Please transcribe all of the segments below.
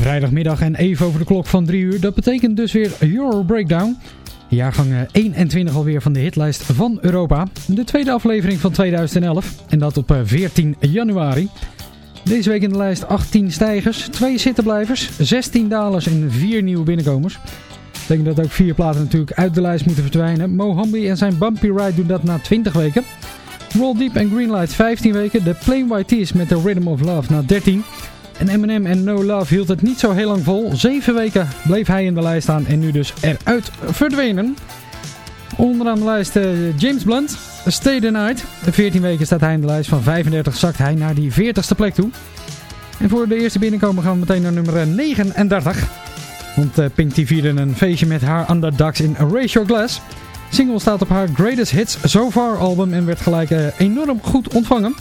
Vrijdagmiddag en even over de klok van 3 uur. Dat betekent dus weer Euro Breakdown. Jaargang eh, 21 alweer van de hitlijst van Europa. De tweede aflevering van 2011. En dat op eh, 14 januari. Deze week in de lijst 18 stijgers, 2 zittenblijvers, 16 dalers en 4 nieuwe binnenkomers. Dat betekent dat ook 4 platen natuurlijk uit de lijst moeten verdwijnen. Mohambi en zijn Bumpy Ride doen dat na 20 weken. Roll Deep en Greenlight 15 weken. De Plain White Tees met The Rhythm of Love na 13. En Eminem en No Love hield het niet zo heel lang vol. 7 weken bleef hij in de lijst staan en nu dus eruit verdwenen. Onderaan de lijst eh, James Blunt, Stay the Night. 14 weken staat hij in de lijst. Van 35 zakt hij naar die 40ste plek toe. En voor de eerste binnenkomen gaan we meteen naar nummer 39. Want eh, Pink die vierde een feestje met haar Underdogs in Erase Your Glass. Single staat op haar Greatest Hits So Far album en werd gelijk eh, enorm goed ontvangen.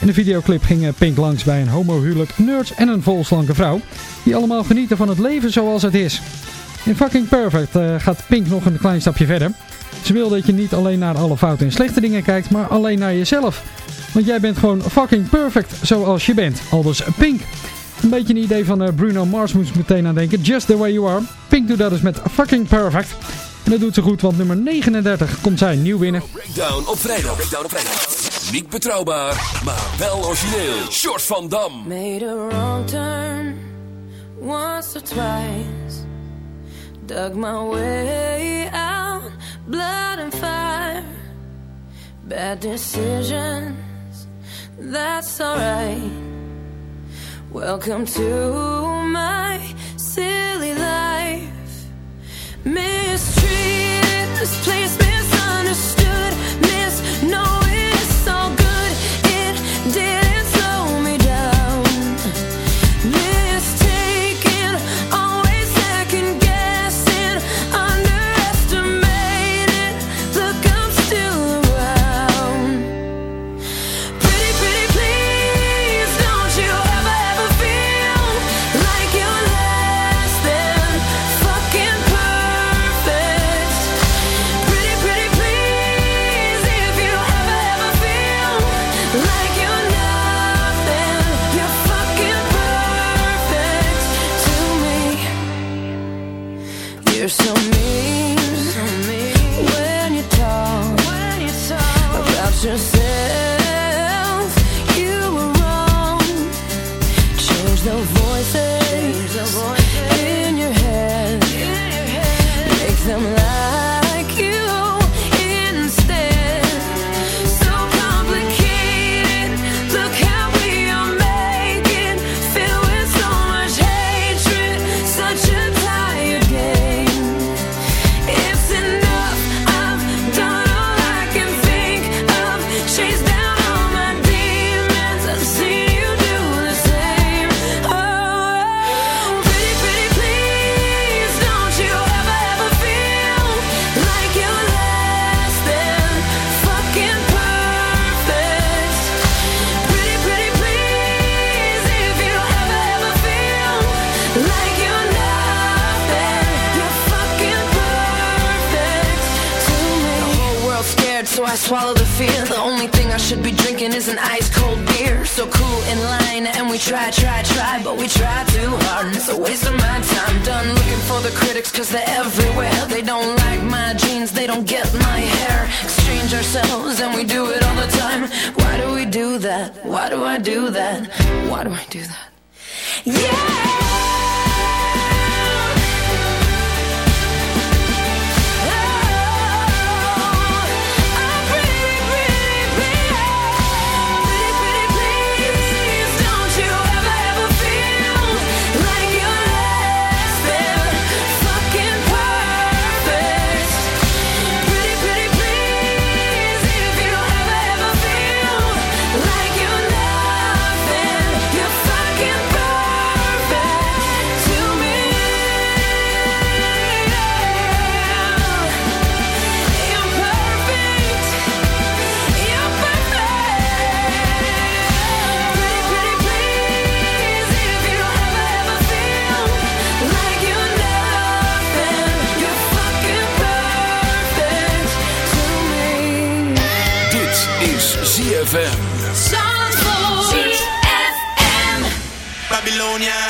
In de videoclip ging eh, Pink langs bij een homohuwelijk, nerds en een volslanke vrouw. Die allemaal genieten van het leven zoals het is. In Fucking Perfect eh, gaat Pink nog een klein stapje verder. Ze wil dat je niet alleen naar alle foute en slechte dingen kijkt, maar alleen naar jezelf. Want jij bent gewoon fucking perfect zoals je bent. Aldus Pink. Een beetje een idee van eh, Bruno Mars moest meteen aan denken. Just the way you are. Pink doet dat dus met fucking perfect. En dat doet ze goed, want nummer 39 komt zij nieuw binnen. Breakdown op vrijdag. Breakdown op vrijdag. Niet betrouwbaar, maar wel origineel. Short van Dam. Made a wrong turn once or twice. Dug my way out, blood and fire. Bad decisions, that's alright. Welcome to my silly life. Mistreated, misplaced, misunderstood, misknowing do that? Why do I do that? Why do I do that? Yeah! Bologna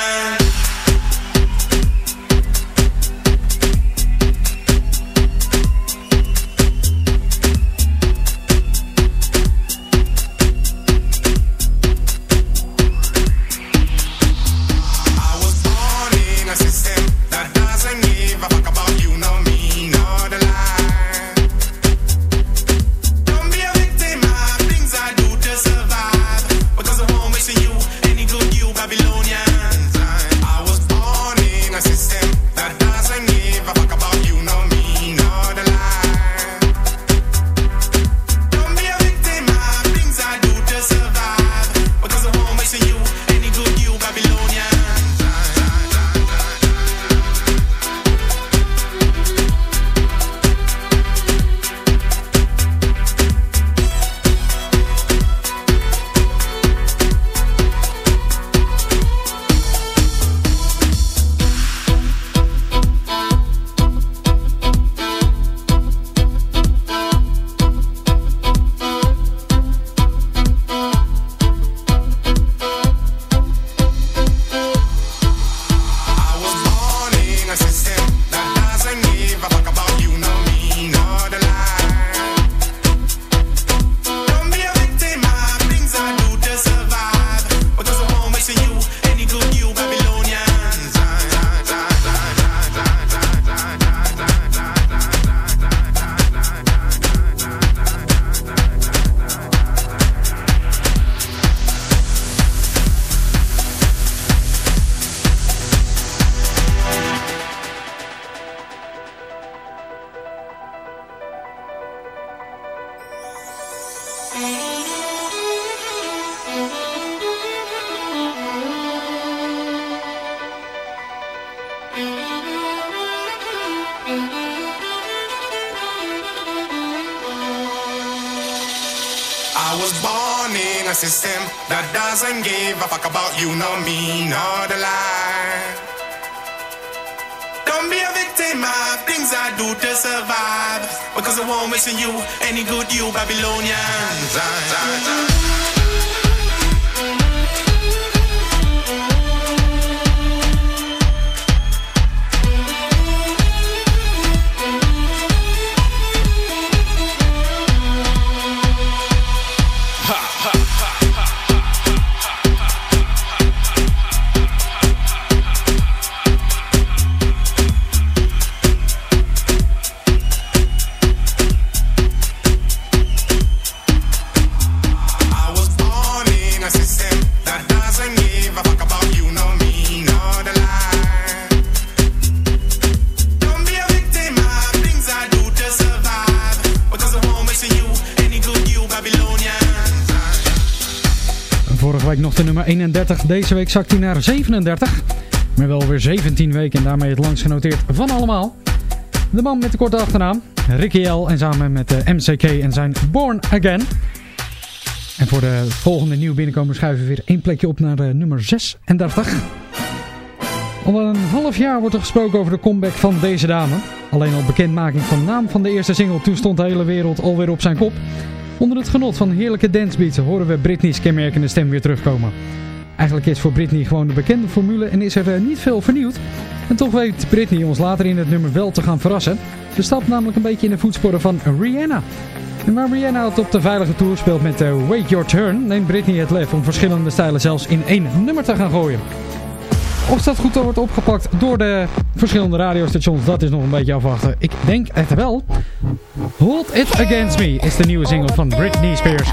30 Deze week zakt hij naar 37. Maar wel weer 17 weken en daarmee het langst genoteerd van allemaal. De man met de korte achternaam, Ricky L. En samen met eh, de MCK en zijn Born Again. En voor de volgende nieuwe binnenkomers schuiven we weer één plekje op naar eh, nummer 36. Al een half jaar wordt er gesproken over de comeback van deze dame. Alleen al bekendmaking van naam van de eerste single, toen stond de hele wereld alweer op zijn kop. Onder het genot van heerlijke dancebeats horen we Britney's kenmerkende stem weer terugkomen. Eigenlijk is voor Britney gewoon de bekende formule en is er eh, niet veel vernieuwd. En toch weet Britney ons later in het nummer wel te gaan verrassen. Ze stapt namelijk een beetje in de voetsporen van Rihanna. En waar Rihanna het op de veilige tour speelt met eh, Wait Your Turn... neemt Britney het lef om verschillende stijlen zelfs in één nummer te gaan gooien. Of dat goed wordt opgepakt door de verschillende radiostations, dat is nog een beetje afwachten. Ik denk echt wel. Hold It Against Me is de nieuwe single van Britney Spears.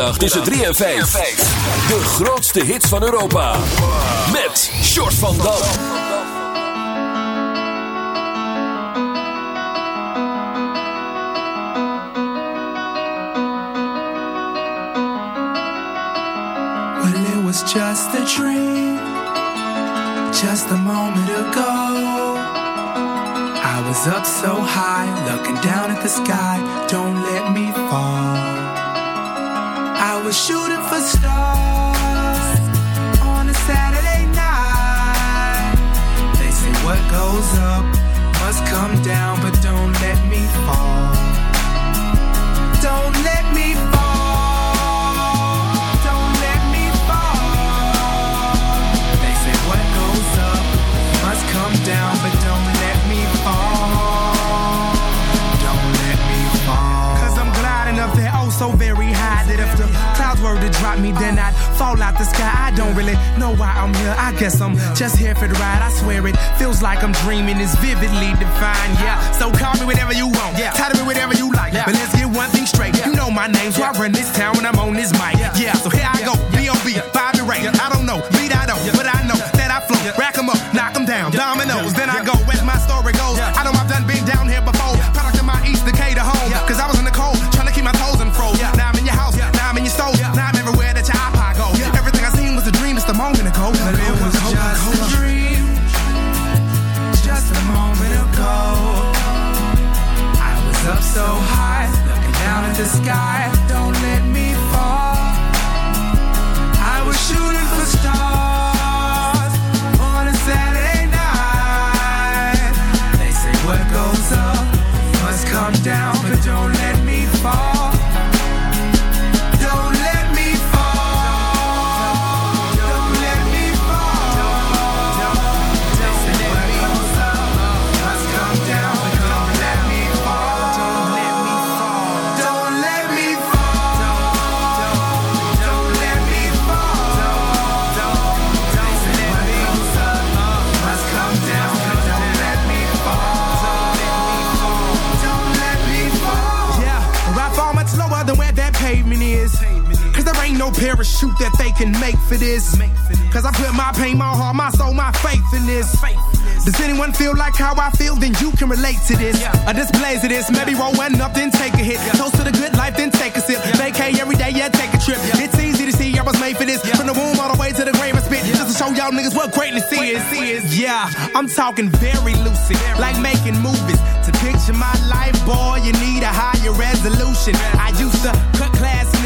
zaterdagmiddag tussen 3 en 5. De grootste hits van Europa. Met Short van Dam. Well, it was just a dream. Just a moment ago. I was up so high, looking down at the sky. Don't let me fall. was shooting for stars on a Saturday night. They say what goes up must come down, but don't let me fall. Don't let me fall. Me, then I'd fall out the sky. I don't really know why I'm here. I guess I'm just here for the ride. I swear it feels like I'm dreaming. It's vividly defined. Yeah, so call me whatever you want. Yeah, title me whatever you like. Yeah. But let's get one thing straight. You know my name, so I run this town when I'm on this mic. Yeah, so here I go. B.O.B. Bobby Ray. I don't know, beat I don't, but I know that I flow. Rack no parachute that they can make for this. Cause I put my pain, my heart, my soul, my faith in this. Does anyone feel like how I feel? Then you can relate to this. A displays of this. Maybe roll one up, then take a hit. Toast to the good life, then take a sip. Vacay every day, yeah, take a trip. It's easy to see I was made for this. From the womb all the way to the grave and spit. Just to show y'all niggas what greatness is. Yeah, I'm talking very lucid. Like making movies. To picture my life, boy, you need a higher resolution. I used to cut class in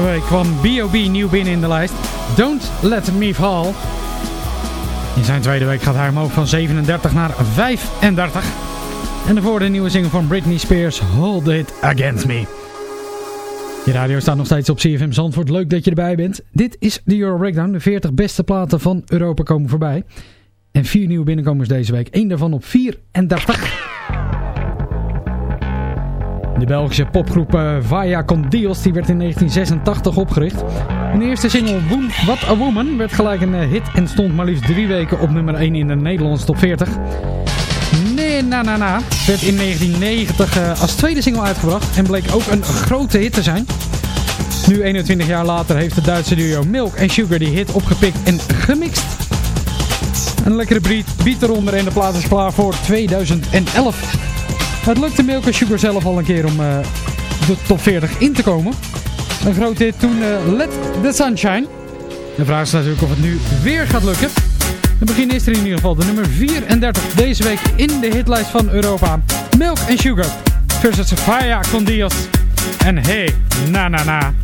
Vorige week kwam B.O.B. nieuw binnen in de lijst. Don't Let Me Fall. In zijn tweede week gaat hij omhoog van 37 naar 35. En daarvoor de nieuwe single van Britney Spears, Hold It Against Me. Je radio staat nog steeds op CFM Zandvoort. Leuk dat je erbij bent. Dit is de Euro Breakdown. De 40 beste platen van Europa komen voorbij. En vier nieuwe binnenkomers deze week. Eén daarvan op 34. De Belgische popgroep uh, Vaya con Dios die werd in 1986 opgericht. Hun eerste single What a Woman werd gelijk een uh, hit en stond maar liefst drie weken op nummer 1 in de Nederlandse top 40. Nee Na Na Na werd in 1990 uh, als tweede single uitgebracht en bleek ook een grote hit te zijn. Nu 21 jaar later heeft de Duitse duo Milk en Sugar die hit opgepikt en gemixt. Een lekkere beat, beat eronder en de plaat is klaar voor 2011. Het lukte Milk en Sugar zelf al een keer om uh, de top 40 in te komen. Een grote hit toen uh, Let the Sunshine. De vraag is natuurlijk of het nu weer gaat lukken. Het begin is er in ieder geval de nummer 34 deze week in de hitlijst van Europa. Milk and Sugar versus Faya con Dios. En hey, na na na.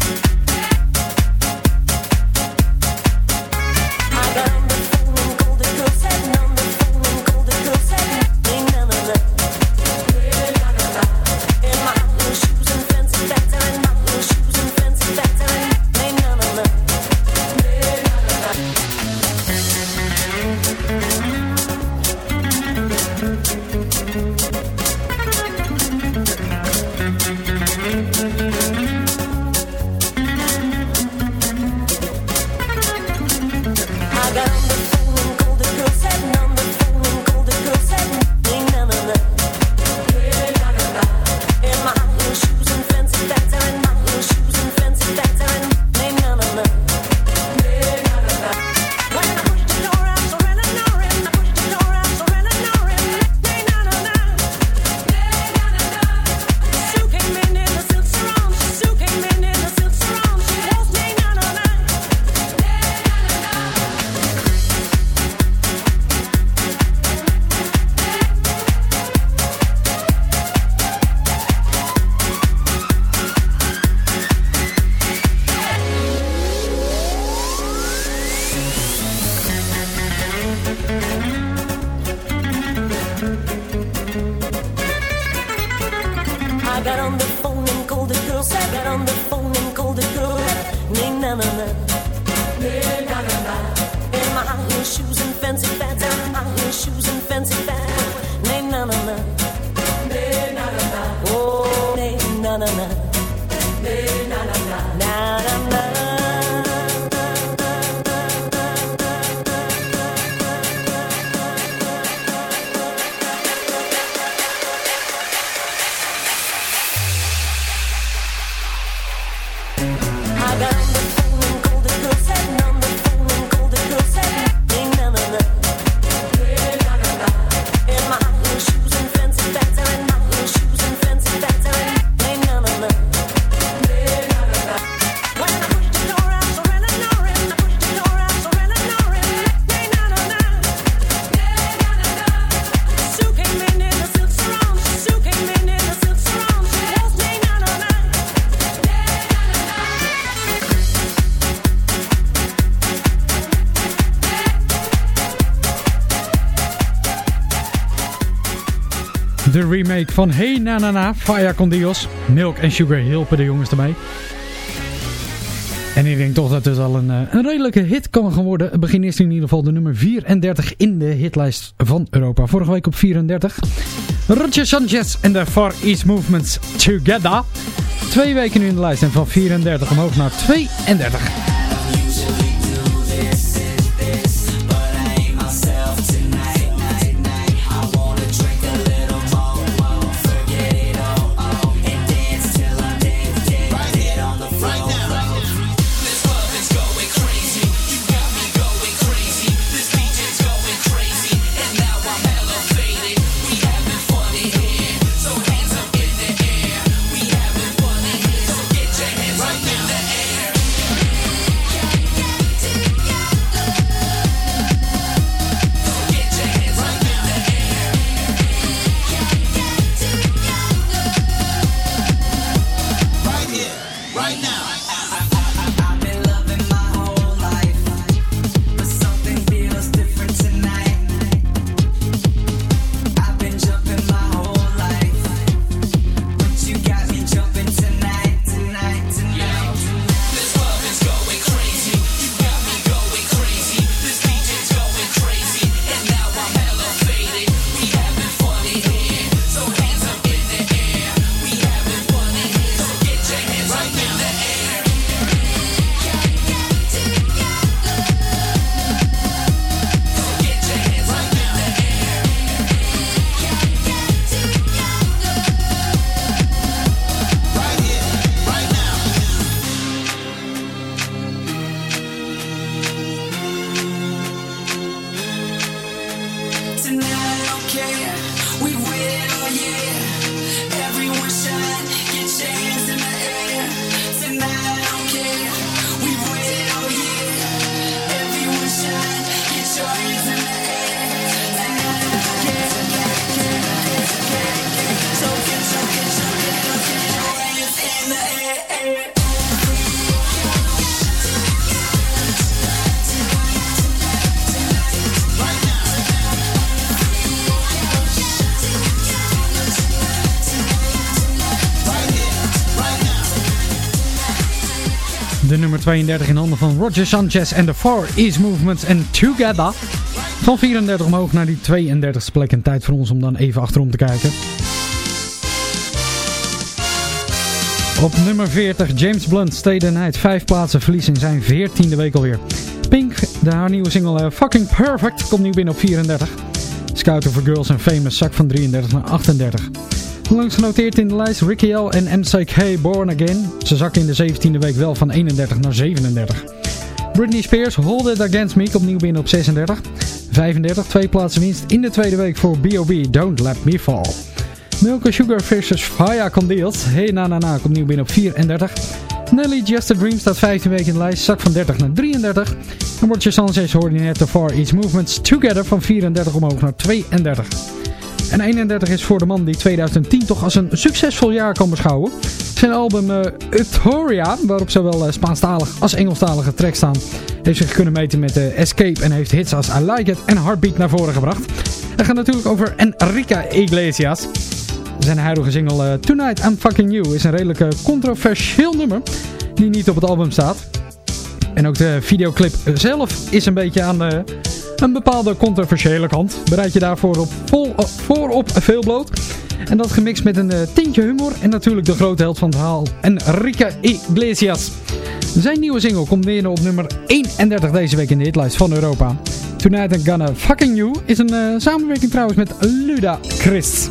Remake van Hey Na Na Na, Faya con Dios. Milk en Sugar hielpen de jongens ermee. En ik denk toch dat het al een, eh, een redelijke hit kan gaan worden. Het begin is in ieder geval de nummer 34 in de hitlijst van Europa. Vorige week op 34. Roger Sanchez en de Far East Movements Together. Twee weken nu in de lijst en van 34 omhoog naar 32. 32 in handen van Roger Sanchez en de Four East Movements en Together. Van 34 omhoog naar die 32e plek. En tijd voor ons om dan even achterom te kijken. Op nummer 40, James Blunt, the Night. Vijf plaatsen verlies in zijn 14e week alweer. Pink, de haar nieuwe single uh, Fucking Perfect, komt nu binnen op 34. Scouter for Girls and Famous zak van 33 naar 38. Langs genoteerd in de lijst Ricky L en MCK Born Again. Ze zakken in de 17e week wel van 31 naar 37. Britney Spears, Hold It Against Me, komt nieuw binnen op 36. 35, twee plaatsen winst in de tweede week voor B.O.B. Don't Let Me Fall. Milk Sugar versus Faya Condeals. Hey Na Na Na komt nieuw binnen op 34. Nelly Just a Dream staat 15 weken in de lijst, zak van 30 naar 33. En Roger Sanchez hoorde net de Far East Movements Together van 34 omhoog naar 32. En 31 is voor de man die 2010 toch als een succesvol jaar kan beschouwen. Zijn album uh, Utopia, waarop zowel uh, Spaanstalig als Engelstalige tracks staan, heeft zich kunnen meten met uh, Escape en heeft hits als I Like It en Heartbeat naar voren gebracht. Het gaat natuurlijk over Enrique Iglesias. Zijn huidige single Tonight I'm Fucking You is een redelijk controversieel nummer die niet op het album staat. En ook de videoclip zelf is een beetje aan de een bepaalde controversiële kant. Bereid je daarvoor op, vol, voorop veel bloot. En dat gemixt met een uh, tintje humor en natuurlijk de grote held van het verhaal, Enrique Iglesias. Zijn nieuwe single komt neer op nummer 31 deze week in de hitlijst van Europa. Tonight I'm Gonna Fucking You is een uh, samenwerking trouwens met Luda Chris.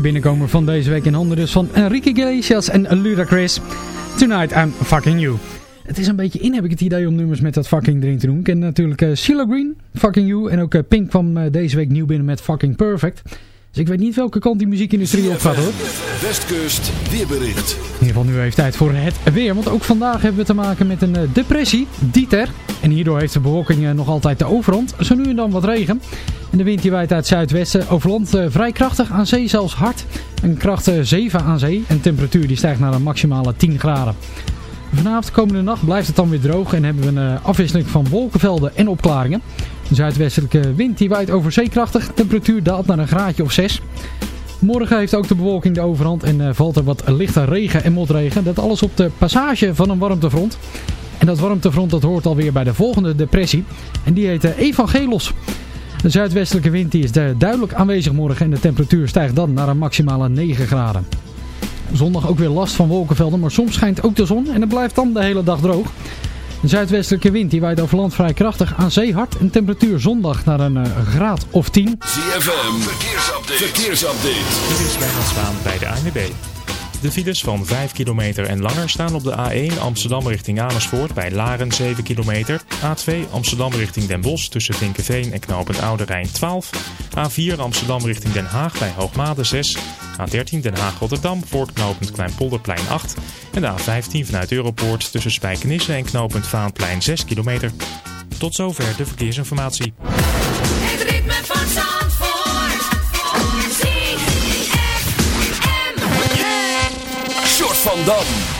Grootste binnenkomer van deze week in handen dus van Enrique Iglesias en Ludacris. Tonight I'm Fucking You. Het is een beetje in, heb ik het idee, om nummers met dat fucking erin te doen. Ik ken natuurlijk uh, Green, Fucking You. En ook uh, Pink kwam uh, deze week nieuw binnen met Fucking Perfect. Dus ik weet niet welke kant die muziekindustrie op gaat hoor. Westkust weerbericht. In ieder geval nu even tijd voor het weer. Want ook vandaag hebben we te maken met een depressie, Dieter. En hierdoor heeft de bewolking nog altijd de overhand. Zo nu en dan wat regen. En de wind die waait uit zuidwesten over land vrij krachtig. Aan zee zelfs hard. Een kracht 7 aan zee. En de temperatuur die stijgt naar een maximale 10 graden. Vanavond de komende nacht blijft het dan weer droog en hebben we een afwisseling van wolkenvelden en opklaringen. De zuidwestelijke wind die waait over zeekrachtig, temperatuur daalt naar een graadje of 6. Morgen heeft ook de bewolking de overhand en uh, valt er wat lichte regen en motregen. Dat alles op de passage van een warmtefront. En dat warmtefront dat hoort alweer bij de volgende depressie. En die heet Evangelos. De zuidwestelijke wind die is duidelijk aanwezig morgen en de temperatuur stijgt dan naar een maximale 9 graden. Zondag ook weer last van wolkenvelden, maar soms schijnt ook de zon en het blijft dan de hele dag droog. De zuidwestelijke wind die waait over land vrij krachtig aan zee hard. En temperatuur zondag naar een uh, graad of 10. ZFM, verkeersupdate. verkeersupdate. Dit is Wijnand Zwaan bij de ANWB. De files van 5 kilometer en langer staan op de A1 Amsterdam richting Amersfoort bij Laren 7 kilometer. A2 Amsterdam richting Den Bosch tussen Vinkenveen en Knopend Oude Rijn 12. A4 Amsterdam richting Den Haag bij Hoogmade 6. A13 Den Haag-Rotterdam voor knooppunt Kleinpolderplein 8. En de A15 vanuit Europoort tussen Spijkenisse en knooppunt Vaanplein 6 kilometer. Tot zover de verkeersinformatie. Van Dam.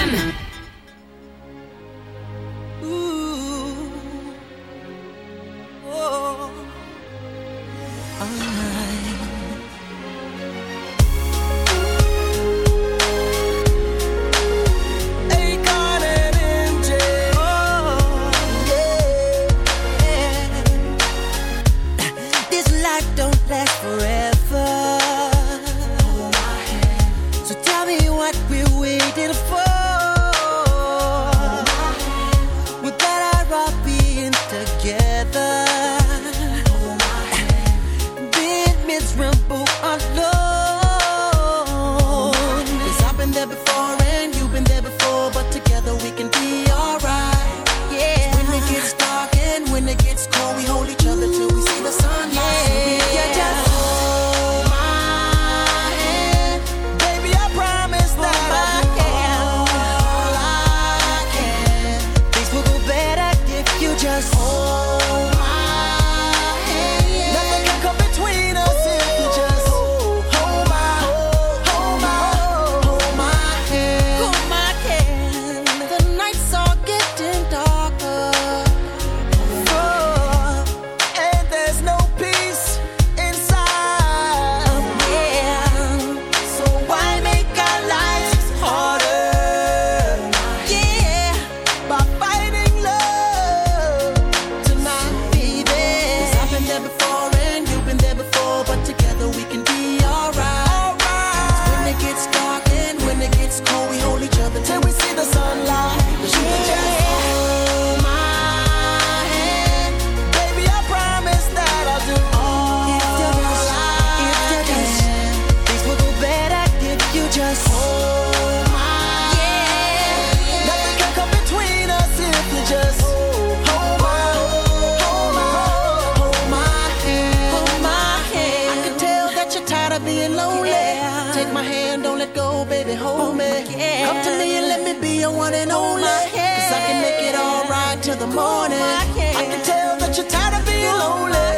one and only. Cause I can make it alright till the morning. I can tell that you're tired of being lonely.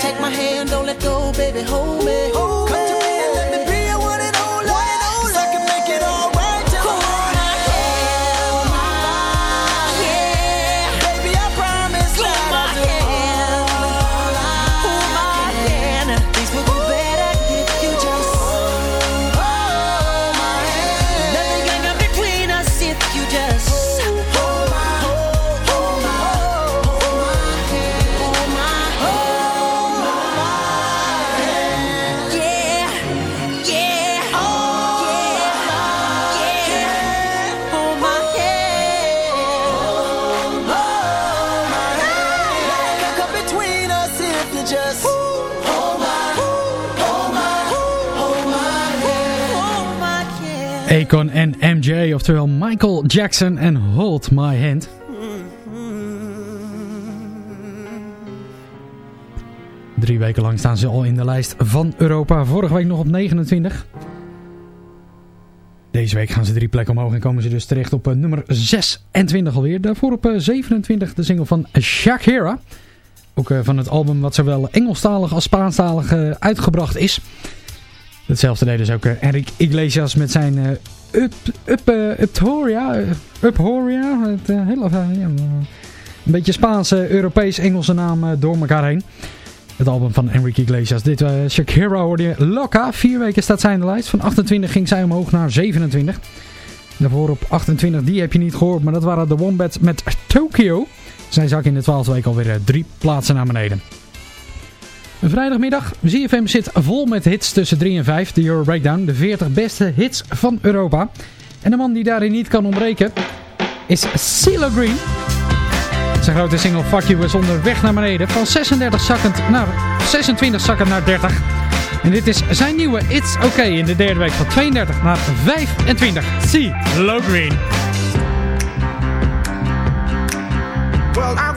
Take my hand, don't let go, baby, hold me. Akon en MJ, oftewel Michael Jackson en Hold My Hand. Drie weken lang staan ze al in de lijst van Europa. Vorige week nog op 29. Deze week gaan ze drie plekken omhoog en komen ze dus terecht op eh, nummer 26 alweer. Daarvoor op eh, 27 de single van Shakira. Ook eh, van het album wat zowel Engelstalig als Spaanstalig eh, uitgebracht is. Hetzelfde deden dus ook eh, Enrique Iglesias met zijn eh, Up, up, eh, Uptoria, eh, Uphoria. Het, een beetje Spaanse, Europees-Engelse naam eh, door elkaar heen. Het album van Enrique Iglesias. Dit uh, Shakira hoorde Loca. Vier weken staat zij in de lijst. Van 28 ging zij omhoog naar 27. Daarvoor op 28, die heb je niet gehoord. Maar dat waren de Wombats met Tokyo. Zij zak in de 12e week alweer drie plaatsen naar beneden. Een vrijdagmiddag. ZFM zit vol met hits tussen 3 en 5. De Euro Breakdown. De 40 beste hits van Europa. En de man die daarin niet kan ontbreken is CeeLo Green. Zijn grote single Fuck You is onderweg naar beneden. Van 36 zakkend naar 26 zakkend naar 30. En dit is zijn nieuwe It's Okay in de derde week van 32 naar 25. CeeLo Green. Well,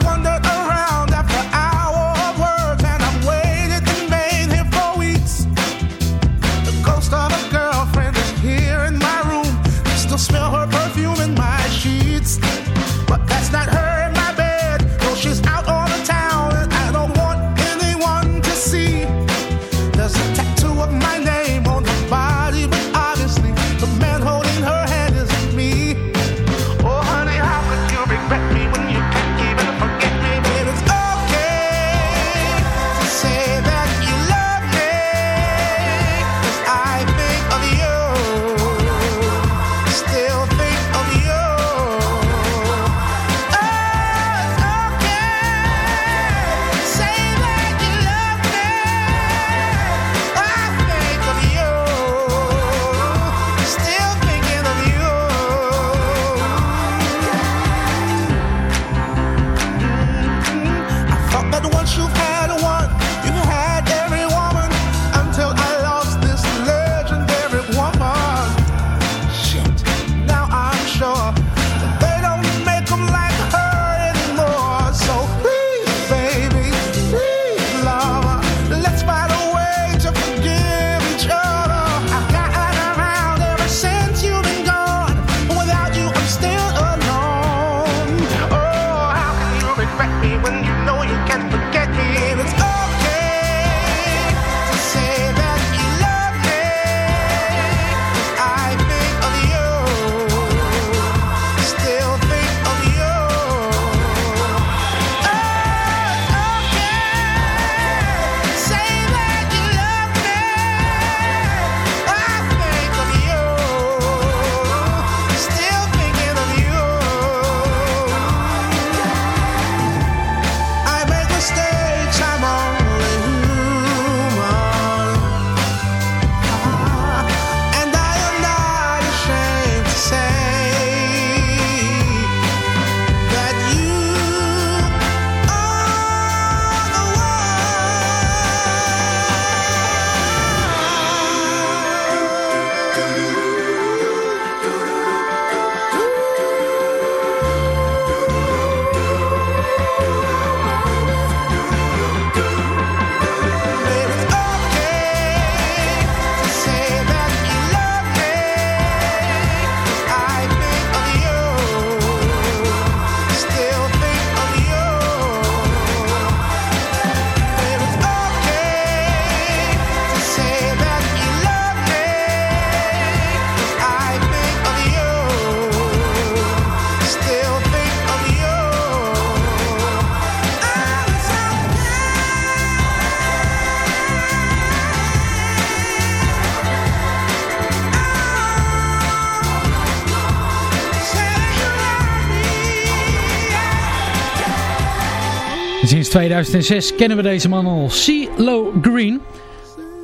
2006 kennen we deze man al, CeeLo Green.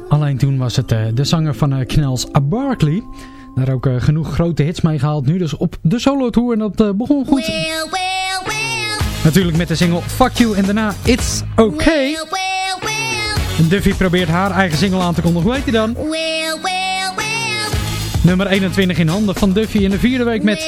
Alleen toen was het uh, de zanger van uh, Knels Barkley. Daar ook uh, genoeg grote hits mee gehaald. Nu dus op de solo tour en dat begon goed. Well, well, well. Natuurlijk met de single Fuck You en daarna It's Okay. Duffy probeert haar eigen single aan te kondigen. Hoe heet hij dan? Nummer 21 in handen van Duffy in de vierde week met...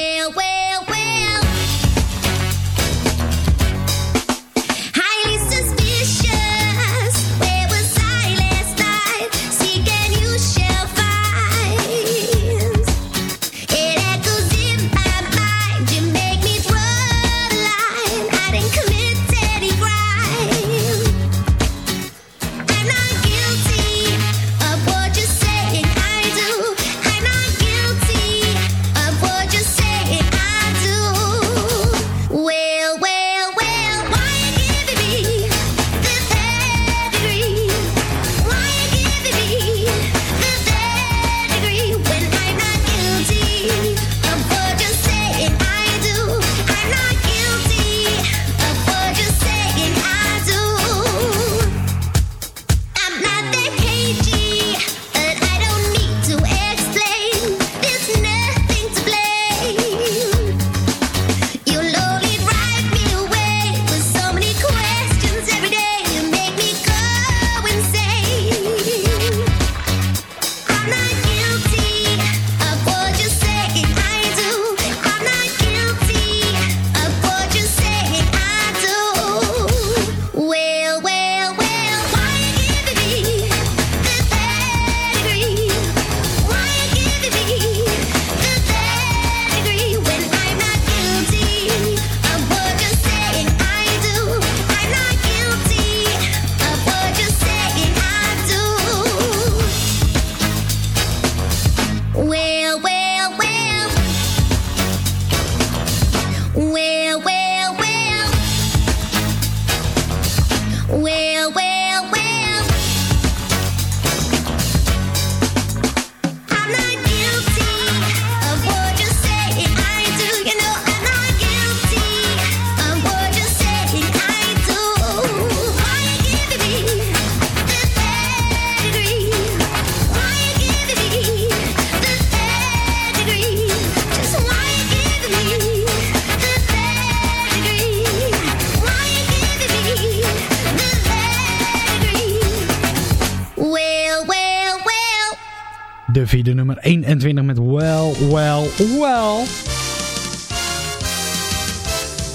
Well.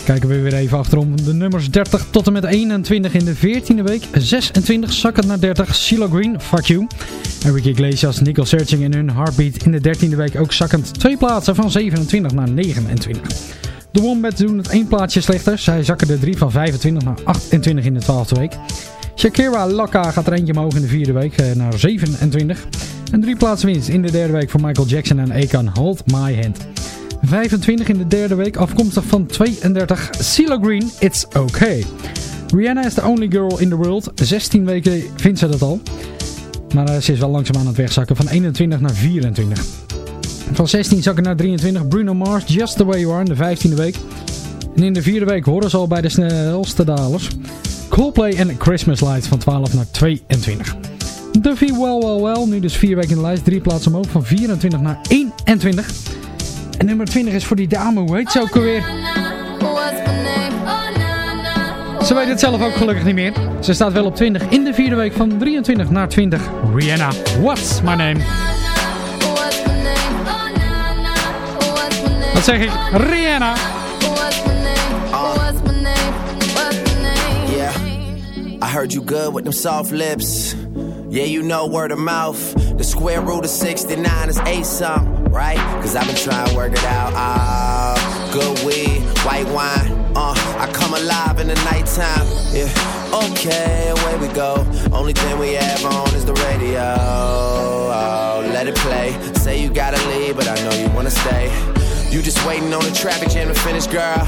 Kijken we weer even achterom. De nummers 30 tot en met 21 in de 14e week. 26 zakken naar 30. Silo Green, Fuck You. Enrique Iglesias, Nicole Searching en hun Heartbeat in de 13e week ook zakkend. Twee plaatsen van 27 naar 29. De Wombats doen het één plaatsje slechter. Zij zakken de 3 van 25 naar 28 in de 12e week. Shakira Laka gaat er eentje omhoog in de vierde week eh, naar 27. Een drie plaats winst in de derde week voor Michael Jackson en Akon Hold My Hand. 25 in de derde week, afkomstig van 32 CeeLo Green, It's Okay. Rihanna is the only girl in the world. 16 weken vindt ze dat al. Maar uh, ze is wel langzaam aan het wegzakken van 21 naar 24. Van 16 zakken naar 23 Bruno Mars, Just The Way You Are in de 15e week. En in de vierde week horen ze al bij de snelste dalers. Coldplay en Christmas Lights van 12 naar 22. Duffy Well Well Well, nu dus vier weken in de lijst. Drie plaatsen omhoog van 24 naar 21. En nummer 20 is voor die dame, hoe heet ze ook alweer? Ze weet het zelf ook gelukkig niet meer. Ze staat wel op 20 in de vierde week van 23 naar 20. Rihanna, what's my name? Wat zeg ik? Rihanna! I heard you good with them soft lips. Yeah, you know word of mouth. The square root of 69 is 8 something, right? Cause I've been trying to work it out. Ah, good weed, white wine. Uh, I come alive in the nighttime. Yeah, okay, away we go. Only thing we have on is the radio. Oh, let it play. Say you gotta leave, but I know you wanna stay. You just waiting on the traffic jam to finish, girl.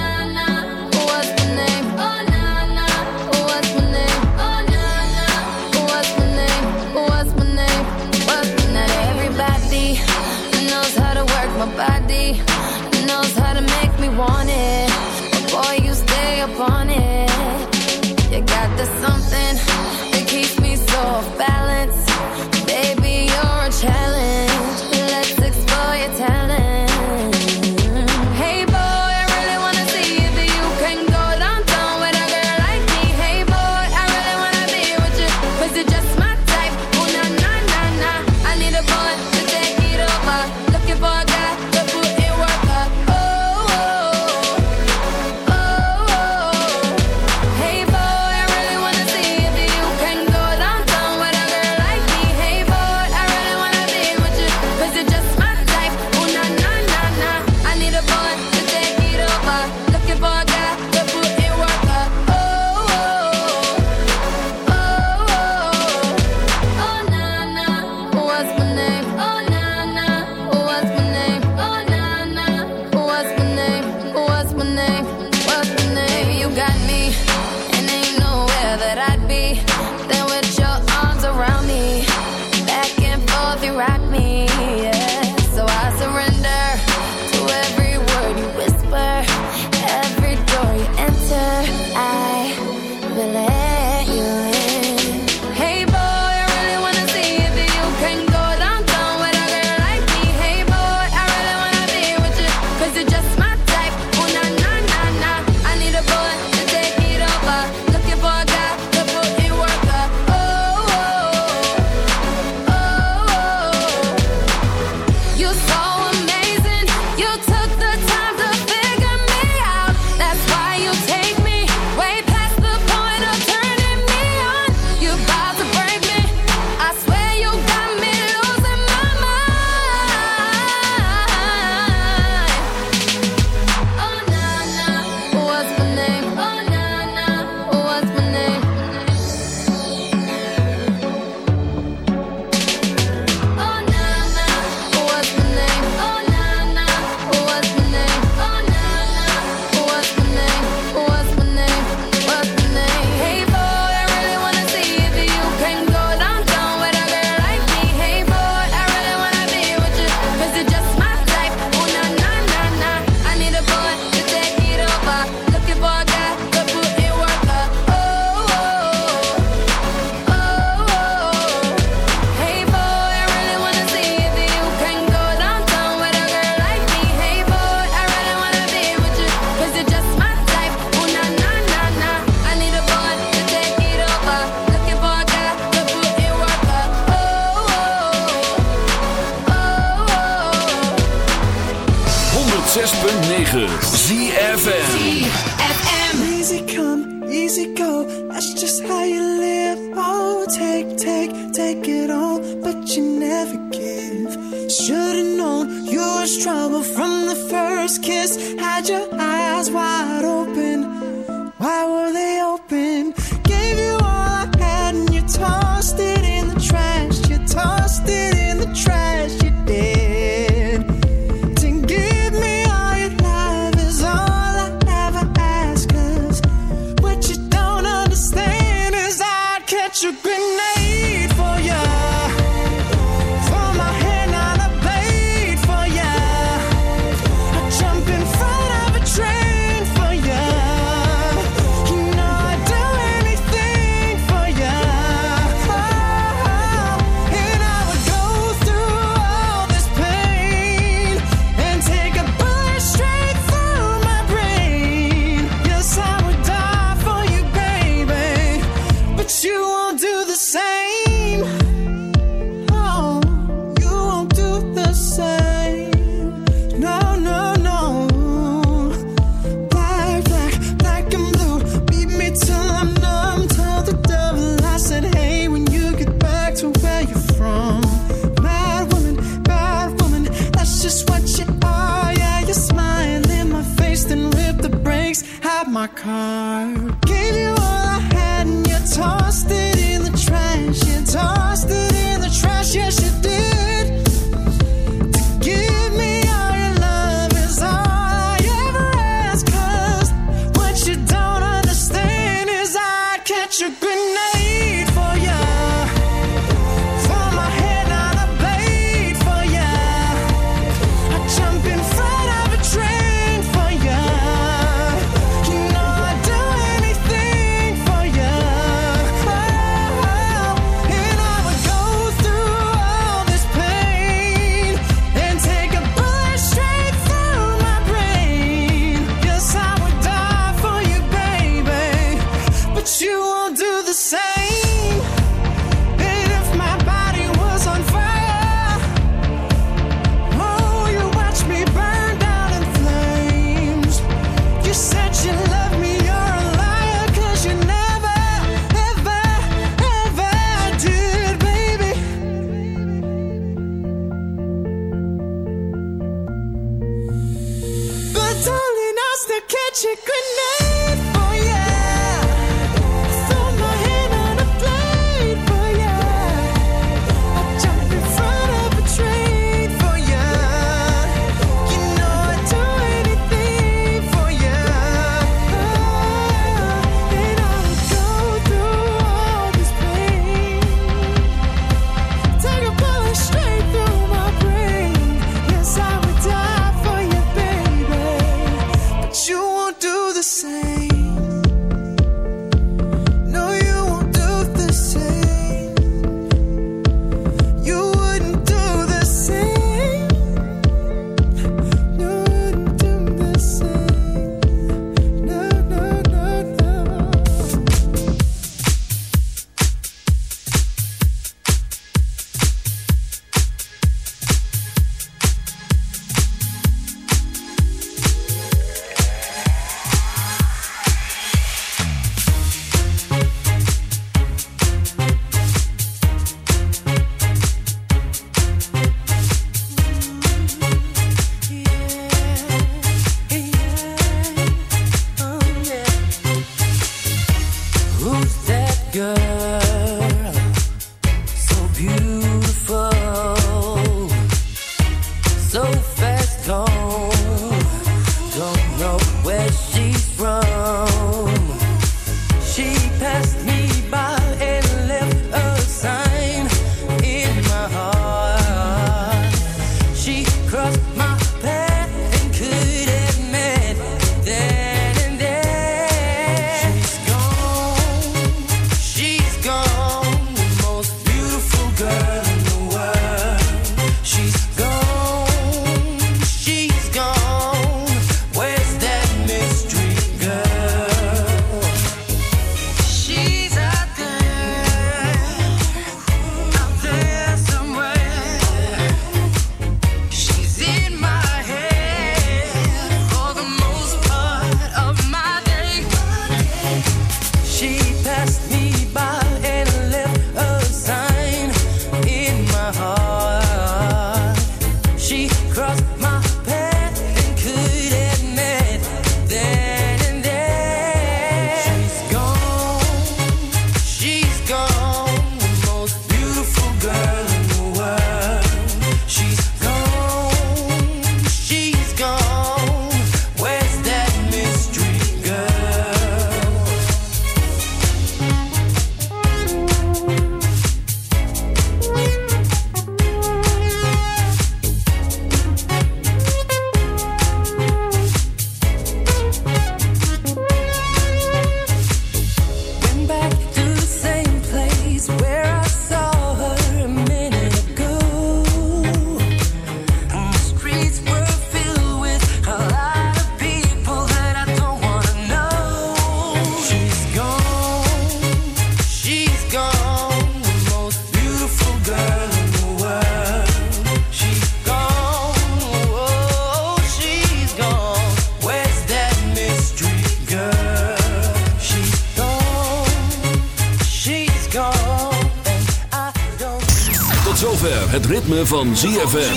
het ritme van ZFM.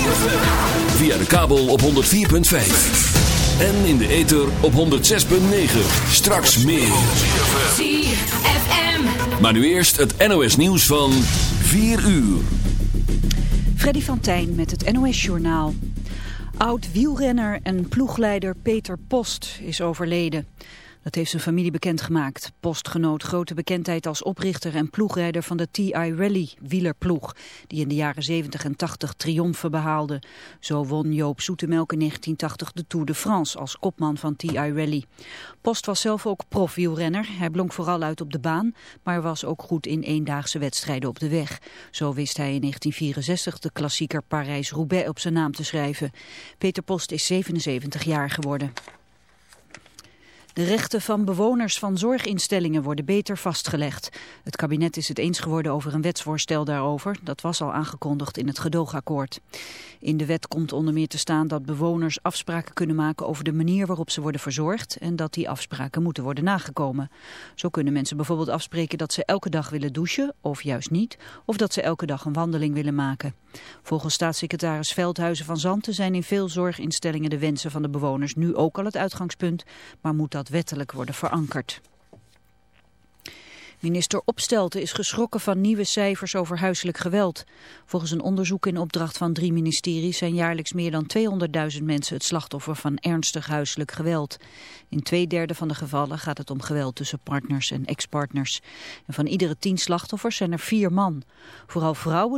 Via de kabel op 104.5. En in de ether op 106.9. Straks meer. ZFM. Maar nu eerst het NOS nieuws van 4 uur. Freddy van Tijn met het NOS-journaal. Oud-wielrenner en ploegleider Peter Post is overleden. Dat heeft zijn familie bekendgemaakt. Post genoot grote bekendheid als oprichter en ploegrijder van de TI Rally wielerploeg, die in de jaren 70 en 80 triomfen behaalde. Zo won Joop Zoetemelk in 1980 de Tour de France als kopman van TI Rally. Post was zelf ook profwielrenner. Hij blonk vooral uit op de baan, maar was ook goed in eendaagse wedstrijden op de weg. Zo wist hij in 1964 de klassieker Parijs-Roubaix op zijn naam te schrijven. Peter Post is 77 jaar geworden. De rechten van bewoners van zorginstellingen worden beter vastgelegd. Het kabinet is het eens geworden over een wetsvoorstel daarover. Dat was al aangekondigd in het gedoogakkoord. In de wet komt onder meer te staan dat bewoners afspraken kunnen maken over de manier waarop ze worden verzorgd en dat die afspraken moeten worden nagekomen. Zo kunnen mensen bijvoorbeeld afspreken dat ze elke dag willen douchen, of juist niet, of dat ze elke dag een wandeling willen maken. Volgens staatssecretaris Veldhuizen van Zanten zijn in veel zorginstellingen de wensen van de bewoners nu ook al het uitgangspunt, maar moet dat wettelijk worden verankerd. Minister Opstelten is geschrokken van nieuwe cijfers over huiselijk geweld. Volgens een onderzoek in opdracht van drie ministeries zijn jaarlijks meer dan 200.000 mensen het slachtoffer van ernstig huiselijk geweld. In twee derde van de gevallen gaat het om geweld tussen partners en ex-partners. Van iedere tien slachtoffers zijn er vier man. Vooral vrouwen